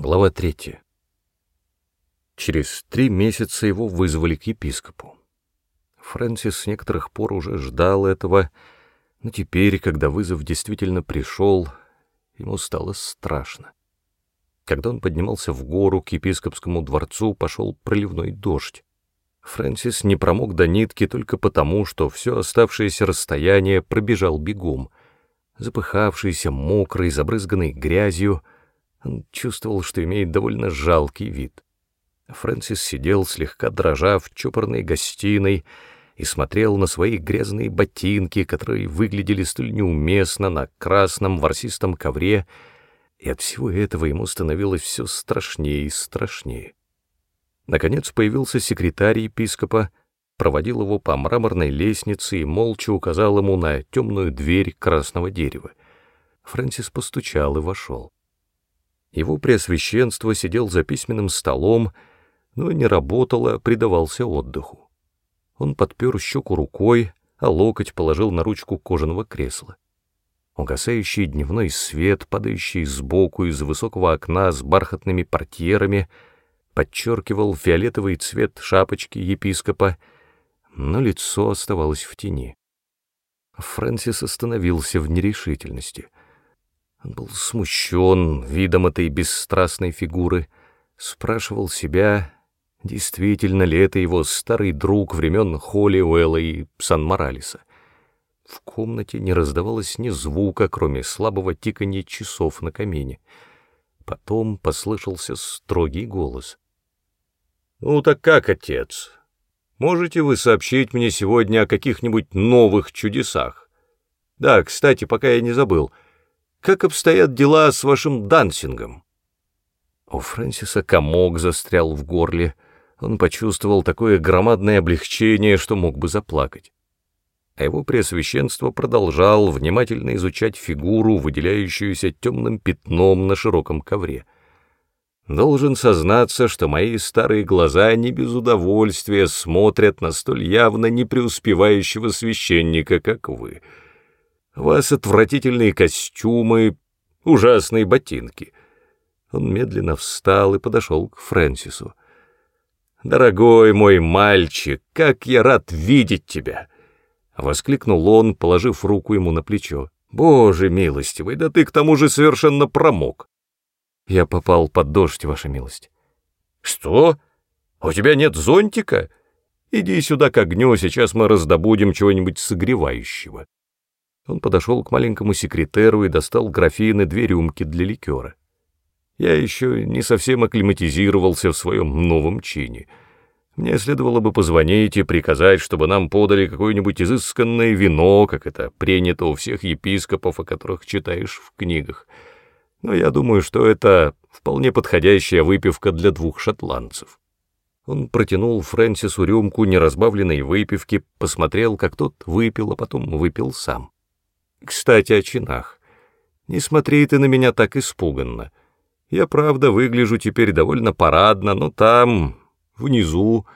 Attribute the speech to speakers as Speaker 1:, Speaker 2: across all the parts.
Speaker 1: Глава третья. Через три месяца его вызвали к епископу. Фрэнсис с некоторых пор уже ждал этого, но теперь, когда вызов действительно пришел, ему стало страшно. Когда он поднимался в гору к епископскому дворцу, пошел проливной дождь. Фрэнсис не промок до нитки только потому, что все оставшееся расстояние пробежал бегом. Запыхавшийся, мокрый, забрызганный грязью — он чувствовал, что имеет довольно жалкий вид. Фрэнсис сидел, слегка дрожа, в чопорной гостиной и смотрел на свои грязные ботинки, которые выглядели столь неуместно на красном ворсистом ковре, и от всего этого ему становилось все страшнее и страшнее. Наконец появился секретарь епископа, проводил его по мраморной лестнице и молча указал ему на темную дверь красного дерева. Фрэнсис постучал и вошел. Его преосвященство сидел за письменным столом, но не работал, а предавался отдыху. Он подпер щеку рукой, а локоть положил на ручку кожаного кресла. Угасающий дневной свет, падающий сбоку из высокого окна с бархатными портьерами, подчеркивал фиолетовый цвет шапочки епископа, но лицо оставалось в тени. Фрэнсис остановился в нерешительности — он был смущен видом этой бесстрастной фигуры, спрашивал себя, действительно ли это его старый друг времен Холли Уэлла и Сан-Моралеса. В комнате не раздавалось ни звука, кроме слабого тиканья часов на камине. Потом послышался строгий голос. «Ну так как, отец? Можете вы сообщить мне сегодня о каких-нибудь новых чудесах? Да, кстати, пока я не забыл — как обстоят дела с вашим дансингом?» У Фрэнсиса комок застрял в горле. Он почувствовал такое громадное облегчение, что мог бы заплакать. А его преосвященство продолжал внимательно изучать фигуру, выделяющуюся темным пятном на широком ковре. Должен сознаться, что мои старые глаза не без удовольствия смотрят на столь явно не преуспевающего священника, как вы — вас отвратительные костюмы, ужасные ботинки. Он медленно встал и подошел к Фрэнсису. «Дорогой мой мальчик, как я рад видеть тебя!» Воскликнул он, положив руку ему на плечо. «Боже милостивый, да ты к тому же совершенно промок!» «Я попал под дождь, ваша милость». «Что? У тебя нет зонтика? Иди сюда к огню, сейчас мы раздобудем чего-нибудь согревающего». Он подошел к маленькому секретеру и достал графины две рюмки для ликера. Я еще не совсем акклиматизировался в своем новом чине. Мне следовало бы позвонить и приказать, чтобы нам подали какое-нибудь изысканное вино, как это принято у всех епископов, о которых читаешь в книгах. Но я думаю, что это вполне подходящая выпивка для двух шотландцев. Он протянул Фрэнсису рюмку неразбавленной выпивки, посмотрел, как тот выпил, а потом выпил сам. Кстати, о чинах. Не смотри ты на меня так испуганно. Я, правда, выгляжу теперь довольно парадно, но там, внизу,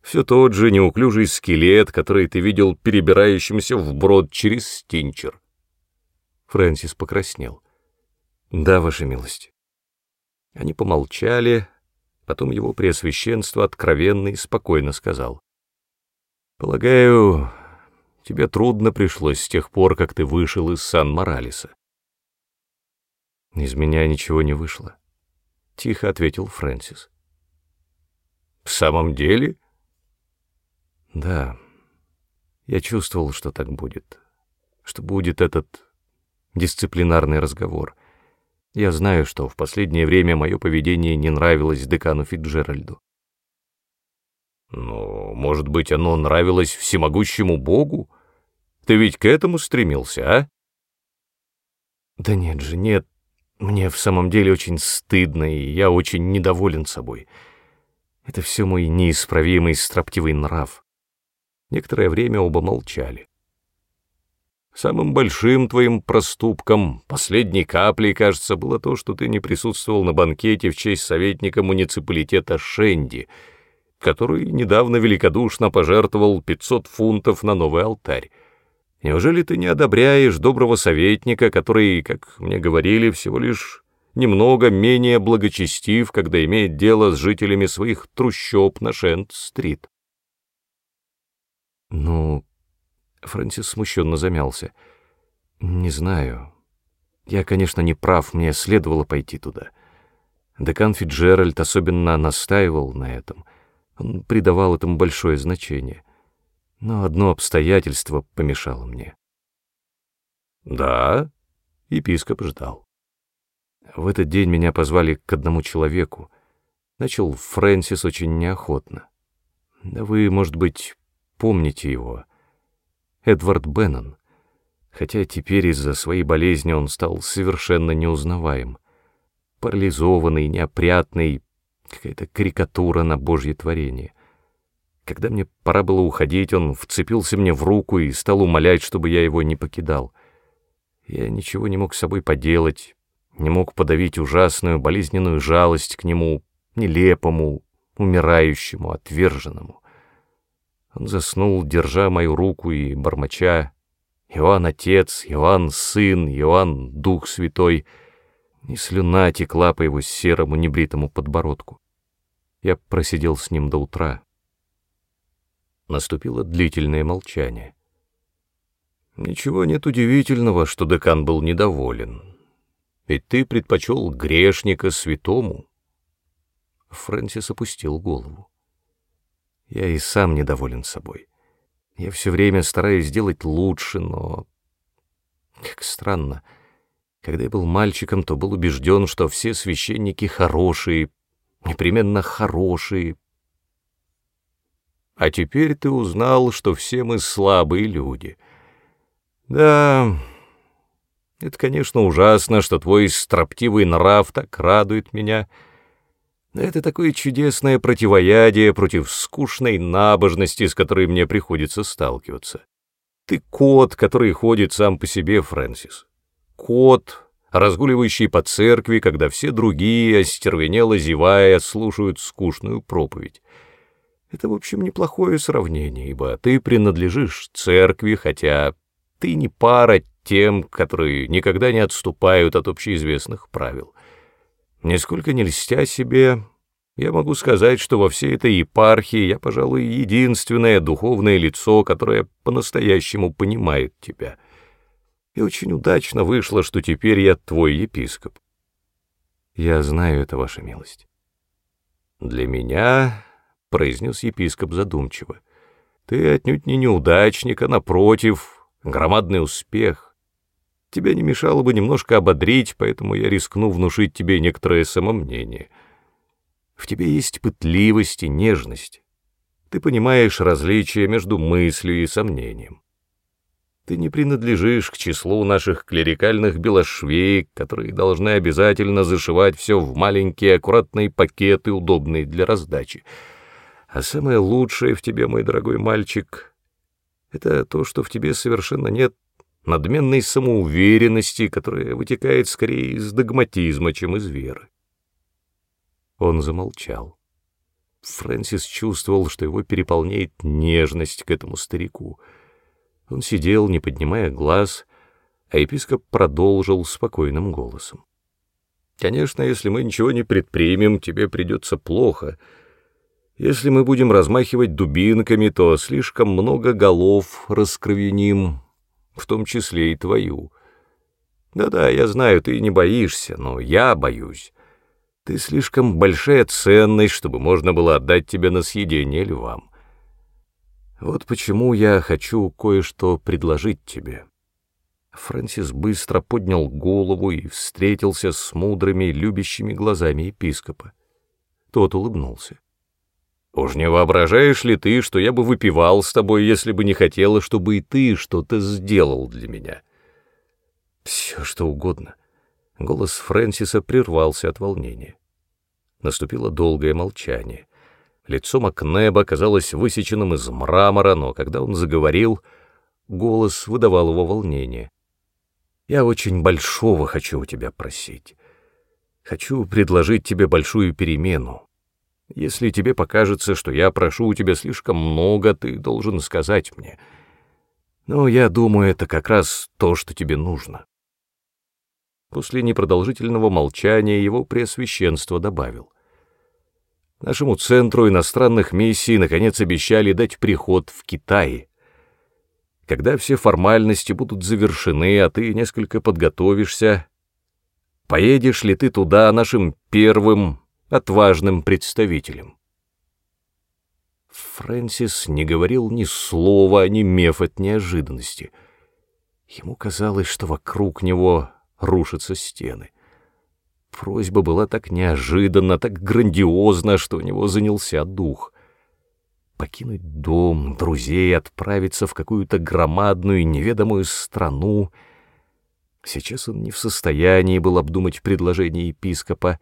Speaker 1: все тот же неуклюжий скелет, который ты видел перебирающимся вброд через стинчер. Фрэнсис покраснел. «Да, ваша милость». Они помолчали, потом его преосвященство откровенно и спокойно сказал. «Полагаю, Тебе трудно пришлось с тех пор, как ты вышел из Сан-Моралеса. Из меня ничего не вышло, — тихо ответил Фрэнсис. В самом деле? Да. Я чувствовал, что так будет, что будет этот дисциплинарный разговор. Я знаю, что в последнее время мое поведение не нравилось декану Фитджеральду. Но, может быть, оно нравилось всемогущему Богу? Ты ведь к этому стремился, а? Да нет же, нет. Мне в самом деле очень стыдно, и я очень недоволен собой. Это все мой неисправимый строптивый нрав. Некоторое время оба молчали. Самым большим твоим проступком, последней каплей, кажется, было то, что ты не присутствовал на банкете в честь советника муниципалитета Шенди — который недавно великодушно пожертвовал 500 фунтов на новый алтарь. Неужели ты не одобряешь доброго советника, который, как мне говорили, всего лишь немного менее благочестив, когда имеет дело с жителями своих трущоб на Шент-стрит.
Speaker 2: Ну, Фрэнсис смущенно замялся. Не знаю. Я, конечно, не прав, мне следовало пойти туда. Декан Фиджеральд особенно настаивал на этом. Он придавал этому большое значение. Но одно обстоятельство помешало мне.
Speaker 1: Да, епископ ждал.
Speaker 2: В этот день меня позвали к одному человеку. Начал Фрэнсис очень неохотно. Да вы, может быть, помните его. Эдвард Беннон. Хотя теперь из-за своей болезни он стал совершенно неузнаваем. Парализованный, неопрятный, какая-то карикатура на божье творение. Когда мне пора было уходить, он вцепился мне в руку и стал умолять, чтобы я его не покидал. Я ничего не мог с собой поделать, не мог подавить ужасную болезненную жалость к нему, нелепому, умирающему, отверженному. Он заснул, держа мою руку и бормоча «Иоанн Отец, Иоанн Сын, Иоанн Дух Святой», и слюна текла по его серому небритому подбородку. Я просидел с ним до утра. Наступило длительное молчание.
Speaker 1: Ничего нет удивительного, что декан был недоволен. Ведь ты предпочел грешника святому.
Speaker 2: Фрэнсис опустил голову. Я и сам недоволен собой. Я все время стараюсь сделать лучше, но... Как странно. Когда я был мальчиком, то был убежден, что все священники хорошие, непременно хорошие.
Speaker 1: А теперь ты узнал, что все мы слабые люди — да, это, конечно, ужасно, что твой строптивый нрав так радует меня. Но это такое чудесное противоядие против скучной набожности, с которой мне приходится сталкиваться. Ты кот, который ходит сам по себе, Фрэнсис. Кот, разгуливающий по церкви, когда все другие, остервенело зевая, слушают скучную проповедь. Это, в общем, неплохое сравнение, ибо ты принадлежишь церкви, хотя ты не пара тем, которые никогда не отступают от общеизвестных правил. Нисколько не льстя себе, я могу сказать, что во всей этой епархии я, пожалуй, единственное духовное лицо, которое по-настоящему понимает тебя. И очень удачно вышло, что теперь я твой епископ.
Speaker 2: Я знаю это, ваша милость.
Speaker 1: Для меня, — произнес епископ задумчиво, — ты отнюдь не неудачник, а напротив, громадный успех. Тебя не мешало бы немножко ободрить, поэтому я рискну внушить тебе некоторое самомнение. В тебе есть пытливость и нежность. Ты понимаешь различия между мыслью и сомнением. Ты не принадлежишь к числу наших клерикальных белошвеек, которые должны обязательно зашивать все в маленькие аккуратные пакеты, удобные для раздачи. А самое лучшее в тебе, мой дорогой мальчик — это то, что в тебе совершенно нет надменной самоуверенности, которая вытекает скорее из догматизма, чем из веры.
Speaker 2: Он замолчал. Фрэнсис чувствовал, что его переполняет нежность к этому старику. Он сидел, не поднимая глаз, а епископ продолжил спокойным голосом.
Speaker 1: «Конечно, если мы ничего не предпримем, тебе придется плохо», если мы будем размахивать дубинками, то слишком много голов раскровеним, в том числе и твою. Да-да, я знаю, ты не боишься, но я боюсь. Ты слишком большая ценность, чтобы можно было отдать тебя на съедение львам. Вот почему я хочу кое-что предложить тебе». Фрэнсис быстро поднял голову и встретился с мудрыми, любящими глазами епископа. Тот улыбнулся. Уж не воображаешь ли ты, что я бы выпивал с тобой, если бы не хотела, чтобы и ты что-то сделал для меня? Все, что угодно. Голос Фрэнсиса прервался от волнения. Наступило долгое молчание. Лицо Макнеба казалось высеченным из мрамора, но когда он заговорил, голос выдавал его волнение. «Я очень большого хочу у тебя просить. Хочу предложить тебе большую перемену, если тебе покажется, что я прошу у тебя слишком много, ты должен сказать мне. Но я думаю, это как раз то, что тебе нужно. После непродолжительного молчания его преосвященство добавил. Нашему центру иностранных миссий наконец обещали дать приход в Китай. Когда все формальности будут завершены, а ты несколько подготовишься, поедешь ли ты туда нашим первым отважным представителем? Фрэнсис не говорил ни слова, ни меф от неожиданности. Ему казалось, что вокруг него рушатся стены. Просьба была так неожиданна, так грандиозна, что у него занялся дух. Покинуть дом, друзей, отправиться в какую-то громадную неведомую страну. Сейчас он не в состоянии был обдумать предложение епископа,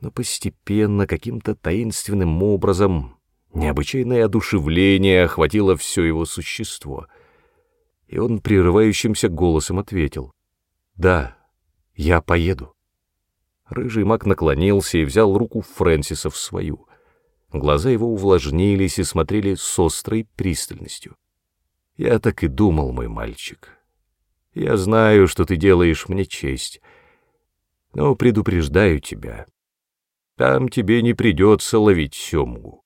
Speaker 1: но постепенно, каким-то таинственным образом, необычайное одушевление охватило все его существо. И он прерывающимся голосом ответил. «Да, я поеду». Рыжий маг наклонился и взял руку Фрэнсиса в свою. Глаза его увлажнились и смотрели с острой пристальностью. «Я так и думал, мой мальчик. Я знаю, что ты делаешь мне честь, но предупреждаю тебя. Там тебе не придется ловить семгу.